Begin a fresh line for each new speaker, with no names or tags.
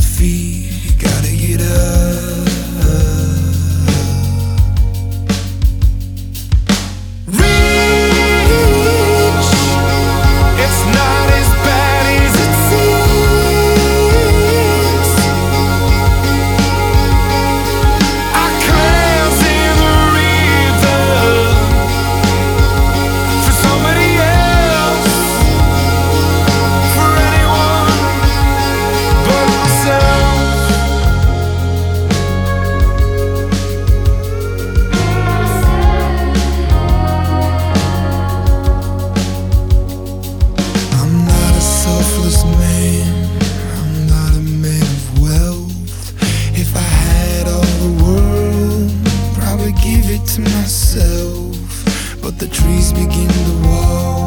feet. Gotta But the trees begin to walk.